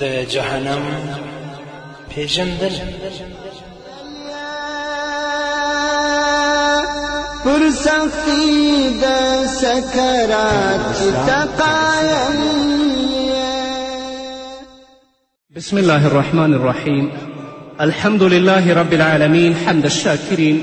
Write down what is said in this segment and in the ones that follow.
د جهنم پیژندل پر سختی د سکرات تقایم بسم الله الرحمن الرحيم الحمد لله رب العالمين حمد الشاكرين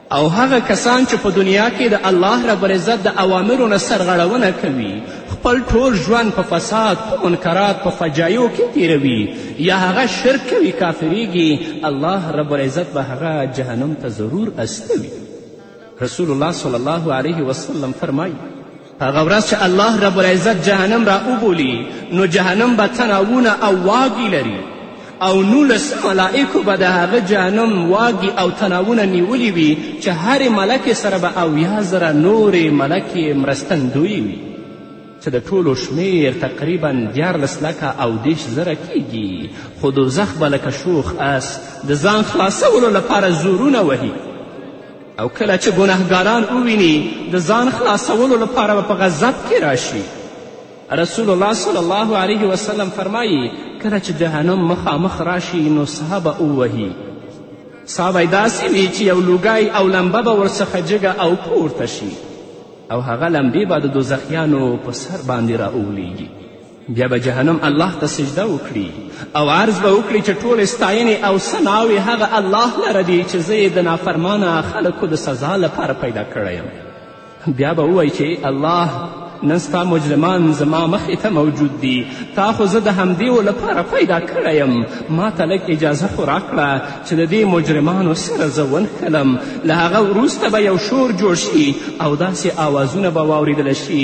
او هغه کسان چې په دنیا کې د الله رب العزت د اوامرو نه سرغړونه کوي خپل ټول ژوند په فساد په منکرات په فجایو کې تیروي یا هغه شرک کوي کافریږي الله رب العزت به هغه جهنم ته ضرور استوي رسول الله صلی الله علیه وسلم فرمایي هغه ورځ چې الله رب العزت جهنم را وبولي نو جهنم به تناوونه او واګي لري او نولس ملائکو به د هغه جهنم واګي او تناوونه نیولي وي چې هرې ملکې سره به اویا زره نورې ملکې مرستندوی وي چې د ټولو شمیر تقریبا دیارلس لکه او دېرش زره کیږي خو دوزخ به لکه شوخ اس د ځان خلاصولو لپاره زورونه وهي او کله چې ګناهګاران وویني د ځان خلاصولو لپاره به په غضب کې راشي رسول الله صلی الله علیه وسلم فرمایی کله چې جهنم مخامخ راشي نو سا به ووهي سا به داسې وي چې یو لوګی او لمبه به ورڅخه جګه او پورته شي او هغه لمبې به د دوزخیانو په سر باندې راولیږي بیا به جهنم الله ته سجده وکړي او عرض به وکړي چې ټولې ستاینې او ثناوې هغه الله لره دي چې زه یې د نافرمانه خلکو د سزا لپاره پیدا کړی یم بیا به ووایي چې الله نن ستا مجرمان زما مخې ته موجود دي تا خو زه د همدیو لپاره پیدا کړی یم ما ته لږ اجازه خو راکړه چې د دې مجرمانو سره زه ونښلم له هغه وروسته به یو شور جوړ شي او داسې آوازونه به واوریدل شي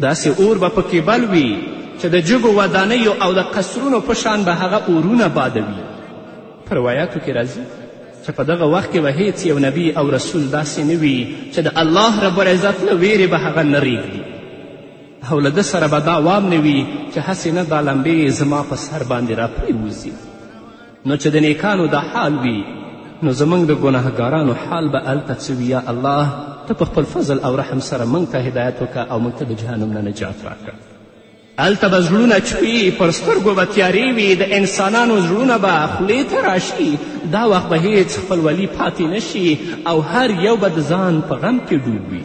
داسې اور به پکې بل وي چې د جګو ودانیو او د قصرونو په شان به هغه اورونه بادوي په روایاتو کې راځي چې په دغه وخت کې به هیڅ یو نبی او رسول داسې نه وي چې د الله رب العزت له ویرې به هغه نه ریږدي او له ده سره به دا وام نه وي چې هسې نه دا لمبې زما په سر باندې راپرېوځي نو چې د نیکانو دا حال وي نو زموږ د ګناهګارانو حال به هلته څه وي یا الله ته په خپل فضل او رحم سره موږ ته هدایت وکړه او موږ ته د جهنم نه نجات راکړه هلته به زړونه چوي پر سترګو به تیارې وي د انسانانو زړونه به خولې ته راشي دا وخت به هیڅ خپلولي پاتې نشي او هر یو به د ځان په غم کې ډوب وي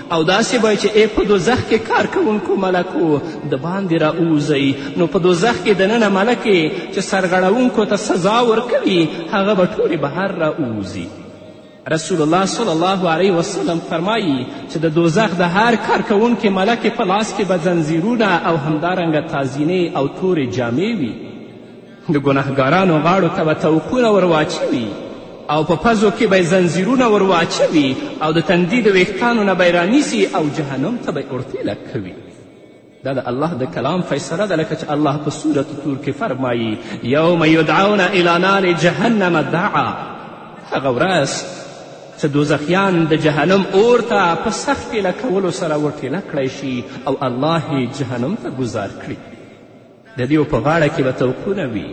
او داسې به چې ای په دوزخ کې کار کوونکو ملکو د باندې را ووځئ نو په دوزخ کې دننه ملکې چې سرغړوونکو ته سزا ورکوي هغه به ټولې بهر را ووځي رسول الله صلی الله علیه وسلم فرمایی چې د دوزخ د هر کار کوونکې ملکې په لاس کې به زنځیرونه او همدارنګه تازینې او تورې جامې وي د ګناهګارانو غاړو ته به توقونه ور واچوي او په پزو کې به یې زنځیرونه ور واچوي او د تندي د ویښتانو نه به یې رانیسي او جهنم ته به یې اړتیله کوي دا د الله د کلام فیصله ده لکه چې الله په صورت تور کې فرمایي یوم یدعون الی نار جهنم دعا هغه ورځ چې دوزخیان د جهنم اور ته په سخت ټیله کولو سره ورټیله کړی شي او الله یې جهنم ته ګذار کړي د دیو په غاړه کې به توپونه وي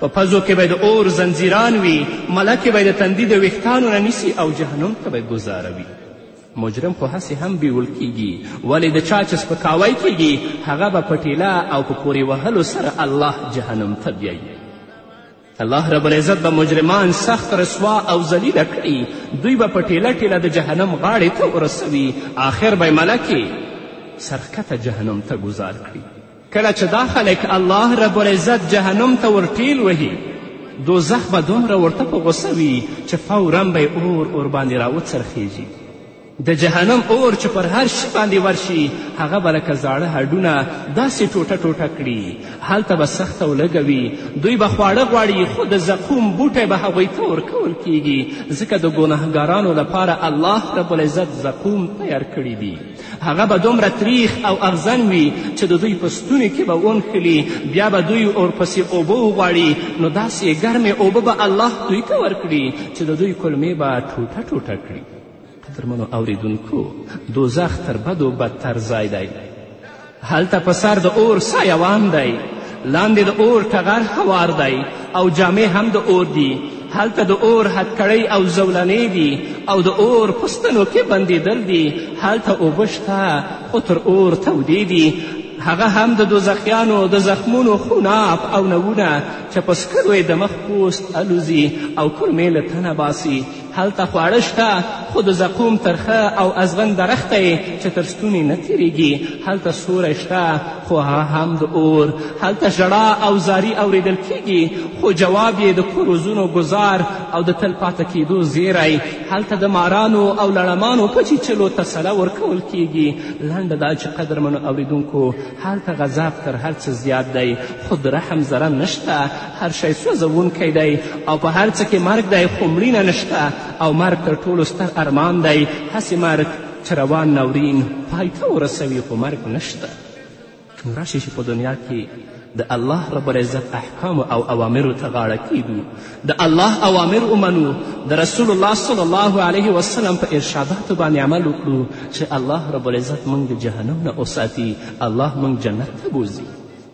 په پزو کې به د اور زنځیران وي ملکې به د تندي د ویښتانو نه نیسي او جهنم ته به ګذاروي مجرم خو هسې هم بیول کیږي ولې د چا چې سپکاوی کیږي هغه به په ټیله او په پورې وهلو سره الله جهنم ته بیایي الله رب العزت به مجرمان سخت رسوا او ذلیله کړي دوی به په ټیله ټیله د جهنم غاړې ته ورسوي آخر به یې ملکې سرښکته جهنم ته ګذار کړي کله چې دا خلک الله رب العزت جهنم ته ورټیل وهي دوزخ به دومره ورته په غوسه وي چې فورا به یې اور اور باندې راوڅرخیږي د جهنم اور چې پر هر شي باندې ورشي هغه به لکه زاړه هډونه داسې ټوټه ټوټه کړي هلته به سخته ولږه وي دوی به خواړه غواړي خو د زقوم بوټی به هغوی ته ورکول کیږي ځکه د ګناهګارانو لپاره الله رب العزت زقوم تیار کړي دي هغه به دومره تریخ او اغزن وي چې د دوی په ستوني کې به ونښلي بیا به دوی ورپسې اوبه وغواړي نو داسې ګرمې اوبه به الله دوی ته ورکړي چې د دوی کلمې به ټوټه ټوټه کړي درمنو اوریدونکو دوزخ تر بدو بدتر ځای دی هلته په سر د اور سایوان دی لاندې د اور ټغر هوار دی او جامې هم د اور دي هلته د اور هتکړۍ او زولنې دي او د اور پستنو کې بندېدل دي هلته اوبه شته خو تر اور تودې دي هغه هم د دوزخیانو د زخمونو خوناب او نوونه چې په سکرو یې د مخ پوست الوزي او کلمې له تنه باسي هلته خواړه شته خو د زقوم ترخه او ازغن درخته یې چې تر ستوني نه تیریږي هلته سوری شته خو هغه هم د اور هلته ژړا او زاری اوریدل کیږي خو جواب یې د کوروزونو ګزار او د تل پاته کیدو زیری هلته د مارانو او لړمانو په چیچلو تسله ورکول کیږي لنډه دا چې قدرمنو اوریدونکو هلته غذاب تر هر څه زیات دی خو د رحم ذره نشته هر شی سوځوونکی دی او په هر څه کې مرګ دی خو مړینه نشته او مرګ تر ټولو ستر ارمان دی هسې مرګ چې روان ناورین پای ته ورسوي خو مرګ نشته کوم راشي چې په دنیا کې د الله رب العزت احکام او اوامرو ته غاړه کیږو د الله اوامر ومنو د رسول الله صلی الله علیه وسلم په ارشاداتو باندې عمل وکړو چې الله رب العزت موږ د جهنم نه وساتي الله موږ جنت ته بوځي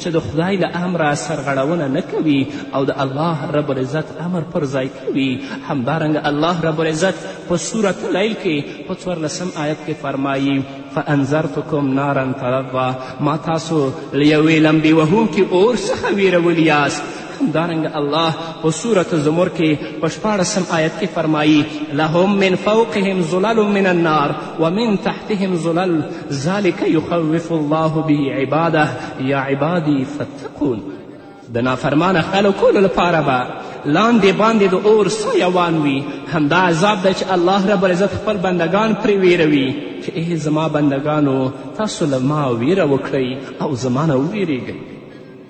چې د خدای له امره سرغړونه نه کوي او د الله رب العزت امر پر ځای کوي همدارنګه الله رب العزت په صورت لیل کې په څوارلسم آیت کې فرمایي فانذرتکم نارا تلظا ما تاسو له یوې لمبې وهونکي اور څخه ویرولي یاست همدارنګه الله په سورة زمر کې په شپاړسم آیت کې فرمایي لهم من فوقهم ظلل من النار ومن تحتهم ظلل ذلک یخوف الله به عباده یا عبادی فاتقون د نافرمانه خلکو لپاره به لاندې باندې د اور سایوان وي همدا عذاب دی چې الله رب العزت خپل بندگان پرې ویروي چې ای زما بندگانو تاسو له ما ویره وکړئ او زما نه وویرېږئ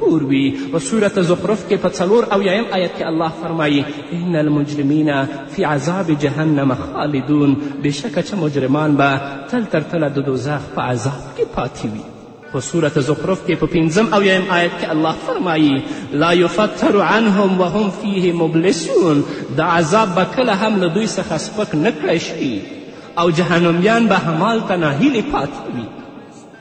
اور وي په سورت زخرف کې په څلور اویایم آیت کې الله فرمایي ان المجرمین فی عذاب جهنم خالدون بېشکه چې مجرمان به تل تر تله د دوزخ په عذاب کې پاتې وي په سورت زخرف کې په پنځم اویایم آیت کې الله فرمایي لا یفتر عنهم وهم فیه مبلسون دا عذاب به کله هم له دوی څخه سپک نه کړی شي او جهنمیان به همالته ناهیلې پاتې وي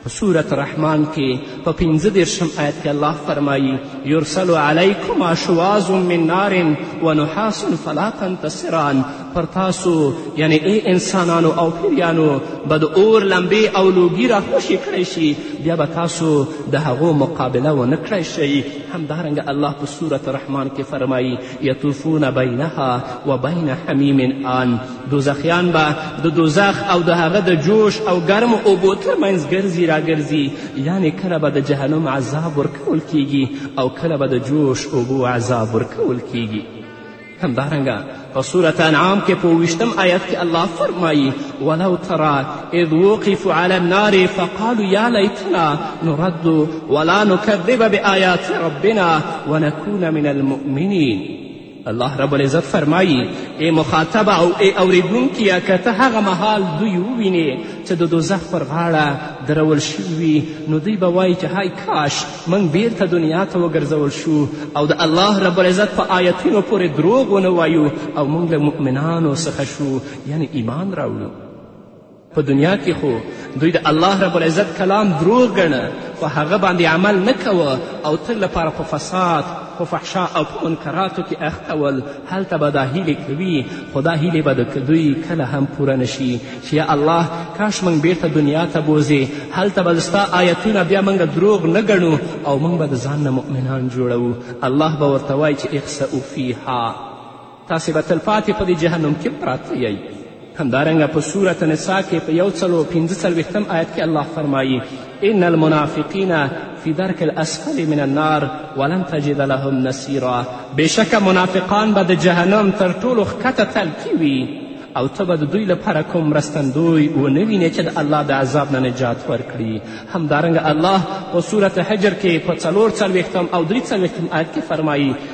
په سورة الرحمن کې په پنځه دېرشم آیت کې الله فرمایي یرسل علیکم اشواز من نار و نحاس فلا تنتصران پر تاسو یعنی ای انسانانو او پیریانو به د اور لمبې او لوګي راخوشې کړی شي بیا به تاسو د هغو مقابله ونه کړی شئ همدارنګه الله په سورة الرحمن کې فرمایي یطوفون بینها و بین حمیم آن دوزخیان به د دوزخ او د هغه د جوش او ګرم اوبو ترمنځ ګرځي راګرځي یعنې کله به د جهنم عذاب ورکول کیږي او کله به د جوش اوبو عذاب ورکول کیږي همدارنګه په سورة انعام کې په اوویشتم آیت کې الله فرمایي ولو ترا اذ وقفوا على النار فقالوا يا ليتنا نرد ولا نكذب بآيات ربنا ونكون من المؤمنين الله رب العزت فرمایی ای مخاطبه او ای اوریدونکیه که ته هغه مهال دوی ووینې چې د دوزخ پر غاړه درول شوي وي نو دوی به وایي چې های کاش موږ بیرته دنیا ته وګرځول شو او د الله رب العزت په آیتونو پورې دروغ ونه وایو او موږ له مؤمنانو څخه شو یعنی ایمان راوړو په دنیا کې خو دوی د الله رب العزت کلام دروغ ګڼه په هغه باندې عمل نه کوه او تل لپاره په فساد په فحشا او په منکراتو کې اخته ول هلته به دا هیلې کوي خو دا هیلې به د دوی کله هم پوره نشي چې یا الله کاش موږ بیرته دنیا ته بوځې هلته به ستا آیتونه بیا موږ دروغ نه ګڼو او موږ به د ځان نه مؤمنان جوړوو الله به ورته وایي چې اخسئو فیها تاسې به تلپاتې په دې جهنم کې پراته یئ همدارنګه په سورت نسا کې په یو سلو پنځه څلوېښتم آیت کې الله فرمایي ان المنافقین فی درک الاسفل من النار ولن تجد لهم نصیرا بېشکه منافقان به د جهنم تر ټولو ښکته تل کې وي او ته به د دوی لپاره کوم مرستندوی ونه وینې چې د الله د عذاب نه نجات ورکړي همدارنګه الله په صورت حجر کې په څلور څلوېښتم او درې څلوېښتم آیت کې فرمایي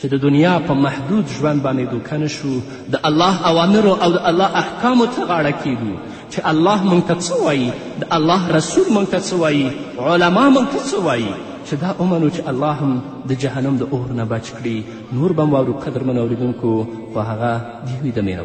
چې د دنیا په محدود ژوند باندې دوکه نه شو د الله اوامرو او د الله احکامو ته غاړه کیږو چې الله موږ ته څه وایي د الله رسول موږ ته څه وایي علما موږ ته څه وایي چې دا ومنو چې الله هم د جهنم د اور نه بچ کړي نور به هم واورو قدرمن اورېدونکو خو هغه د یوې دمې نه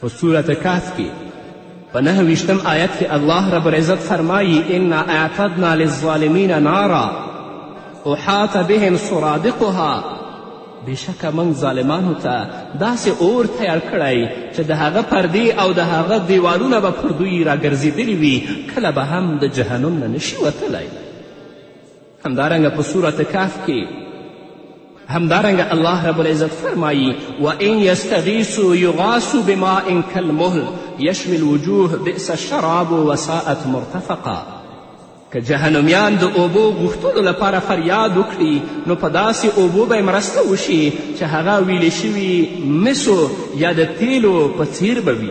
په سورت کهف کې په نهه ویشتم آیت کې الله رب العزت فرمایي انا اعتدنا للظالمین نارا احاط بهم سرادقها بېشکه موږ ظالمانو ته داسې اور تیار کړی چې د هغه پردې او د هغه دیوالونه به پر دوی راګرځېدلي وي کله به هم د جهنم نه نشي وتلی همدارنګه په سورت کهف کې همدارنګه الله رب العزت فرمایی و ان یستغیثو یغاثو بماء کالمهل یشوی الوجوه بئس الشراب وساءت مرتفقا که جهنمیان د اوبو غوښتلو لپاره فریاد وکړي نو په داسې اوبو به مرسته وشي چې هغه ویلې شوي مسو یا د تیلو په څیر به وي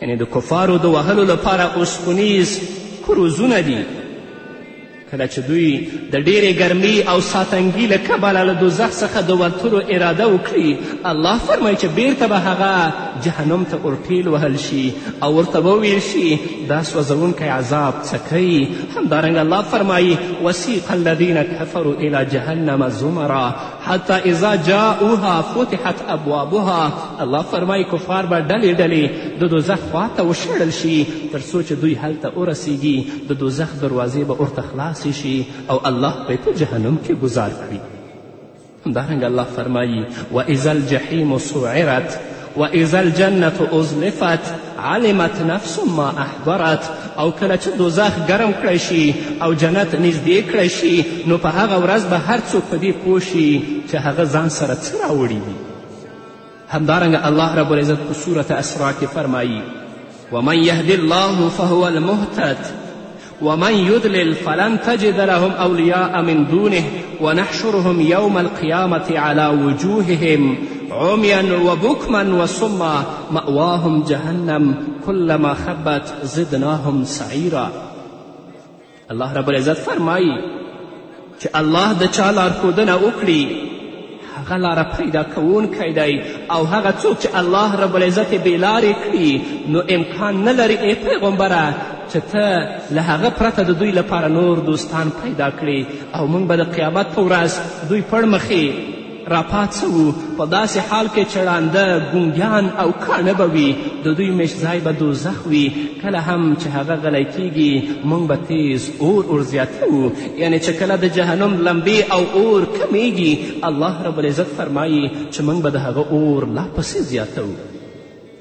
یعنې د کفارو د وهلو لپاره اوسپنیز کروزونه دي کله چې دوی د ډېرې ګرمي او ساتنګي له کبله له دوزخ څخه د وتلو اراده وکړي الله فرمایي چې بېرته به هغه جهنم ته اورټیل وهل شي او ورته به وویل شي دا سوځونکی عذاب څکوي همدارنګه الله فرمایي وسیق الذین کفروا الی جهنم زمرا حتی اذا جاؤها فتحت ابوابها الله فرمایي کفار به ډلې ډلې د دوزخ خواته وشړل شي تر څو چې دوی هلته ورسیږي د دوزخ دروازې به ورته خلاصې شي او الله به په جهنم کې ګذار کړي همدارنګه الله فرمایي واذا الجحیم سعرت واذا الجنة ازلفت علمت نفس ما احضرت او کله چې دوزخ ګرم کړی شي او جنت نږدې کړی شي نو په هغه ورځ به هر څوک په دې پوه شي چې هغه ځان سره څه راوړي دي همدارنګه الله رب العزت په صورت اسرا کې فرمایي ومن یهد الله فهو المهتد ومن يدلل فلن تجد لهم أولياء من دونه ونحشرهم يوم القيامة على وجوههم عميا وبكما وصما مأواهم جهنم كلما خبت زدناهم سعیرا الله رب العزت فرمایي چې الله د چا لارښودنه وکړي هغه لاره پیدا کوونکی دی او هغه څوک چې الله رب العزت بې لارې کړي نو امکان نه لري ای پیغمبره چې ته له هغه پرته د دوی لپاره نور دوستان پیدا کړي او موږ به د قیامت په ورځ دوی پړمخې راپاڅوو په داسې حال کې چې ړانده ګونګیان او کاڼه به وي د دوی مېش ځای به دوزخ وي کله هم چې هغه غلی کیږي موږ به تیز اور اور زیاتوو یعنې چې کله د جهنم لمبې او اور کمیږي الله رب العزت فرمایي چې موږ به د هغه اور لا پسې زیاتوو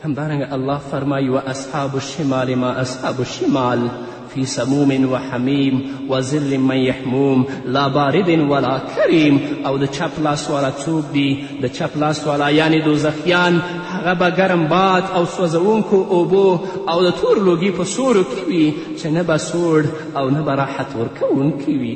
همدارنګه الله فرمایي و اصحاب الشمال ما اصحاب الشمال فی سموم و حمیم و ظل من یحموم لا بارد ولا کریم او د چپ لاس والا څوک دي د چپ لاس والا یعنې دوزخیان هغه به ګرم باد او سوځوونکو اوبو او د تور لوګي په سورو کې وي چې نه به سوړ او نه به راحت ورکوونکي وي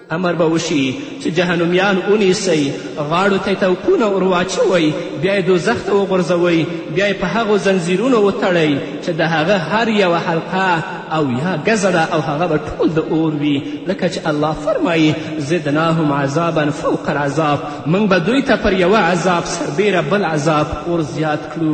امر به وشي چې جهنمیان ونیسئ غاړو ته یې توپونه ور واچوئ بیا یې دوزخ ته وغورځوئ بیا یې په هغو زنځیرونو وتړئ چې د هغه هر یوه حلقه او یا ګزړه او هغه به ټول د اور وي لکه چې الله فرمایي زدناهم عذابا فوق العذاب موږ به دوی ته پر یوه عذاب سربیره بل عذاب اور زیات کړو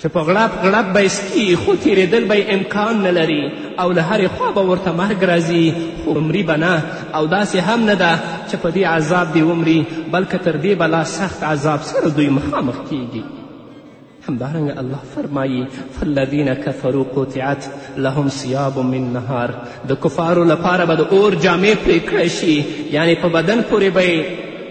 چې په غړپ غړپ به یې سکي خو تېرېدل به امکان نه لري او له هرې خوا به ورته مرګ راځي خو مري به نه او داسې هم نه ده چې په دې عذاب دې ومري بلکې تر دې به لا سخت عذاب سره دوی مخامخ کیږي همدارنګه الله فرمایي فالذین کفرو قطعت لهم ثیاب من نهار د کفارو لپاره به د اور جامې پرې کړی شي یعنې په بدن پورې به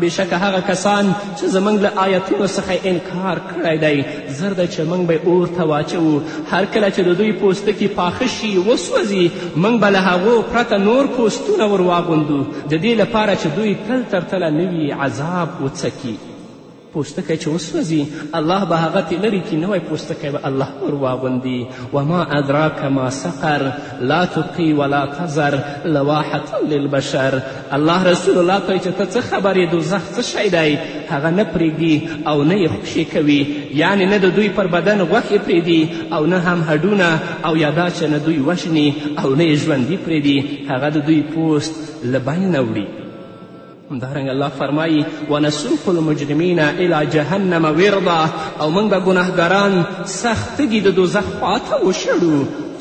بېشکه هغه کسان چې زموږ له آیتونو څخه انکار کړی دی زر دی چې موږ به اور ته واچوو هر کله چې د دوی پوستکي پاخه شي وسوځي موږ به له هغو پرته نور پوستونه ور واغوندو د دې لپاره چې دوی تل تر تله نوي عذاب وڅکي پوستکی چې وسوځي الله به هغه ترې لرې کړي نوی پوستکی به الله ور واغوندي وما ادراک ما سقر لا تقي ولا تذر لواحة للبشر الله رسول الله ته چې ته څه خبر یې دوزخ څه شی دی هغه نه پرېږدي او نه یې خوشې کوي یعنې نه د دوی پر بدن غوښې پرېږدي او نه هم هډونه او یا دا چې نه دوی وژني او نه یې ژوندي پرېږدي هغه د دوی پوست له بینه وړي همدارنګه الله فرمایي ونسوق المجرمین الی جهنم وردا او موږ به ګناهګاران سخت تږي د دوزخ خواته وشړو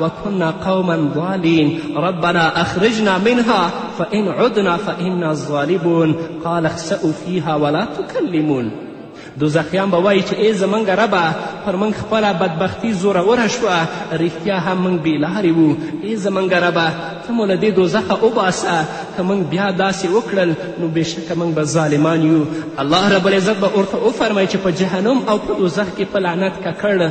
وكنا قوما ضالين ربنا أخرجنا منها فإن عدنا فإنا ظالمون قال اخسأوا فيها ولا تكلمون دوزخیان به وایي چې ای زمونږ ربه پر موږ خپله بدبختي زوروره شوه رښتیا هم موږ بېلارې وو ای زمونږ ربه ته مو له دې دوزخه وباسه که موږ بیا داسې وکړل نو بېشکه موږ به ظالمان یو الله رب العزت به ورته وفرمایي چې په جهنم او په دوزخ کې په لعنت ککړ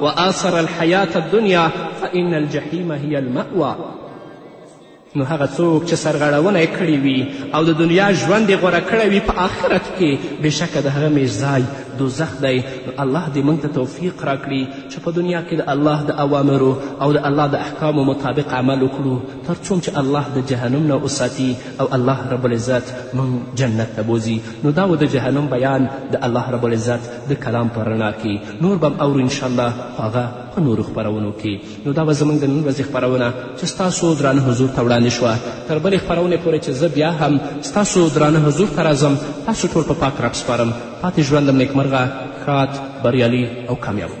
وآثر الحیات الدنیا فإن الجحیم هی المأوا نو هغه څوک چې سرغړونه یې کړې وي او د دنیا ژوند یې غوره کړی وي په آخرت کې بېشکه د هغه مېش ځای دوزخ دی نو الله دې موږ ته توفیق راکړي چې په دنیا کې د الله د اوامرو او د الله د احکامو مطابق عمل وکړو تر څو چې الله د جهنم نه وساتي او الله رب العزت موږ جنت ته بوځي نو دا و د جهنم بیان د الله رب العزت د کلام په رڼا کې نور به هم اورو انشاءالله خو هغه په نورو خپرونو کې نو دا به زموږ د نن ورځې خپرونه چې ستاسو درانه حضور ته وړاندې شوه تر بلې خپرونې پورې چې زه بیا هم ستاسو درانه حضور ته راځم تاسو ټول په پاک رب سپارم پاتې ژوند لم نیکمرغه ښاد بریالي او کامیاب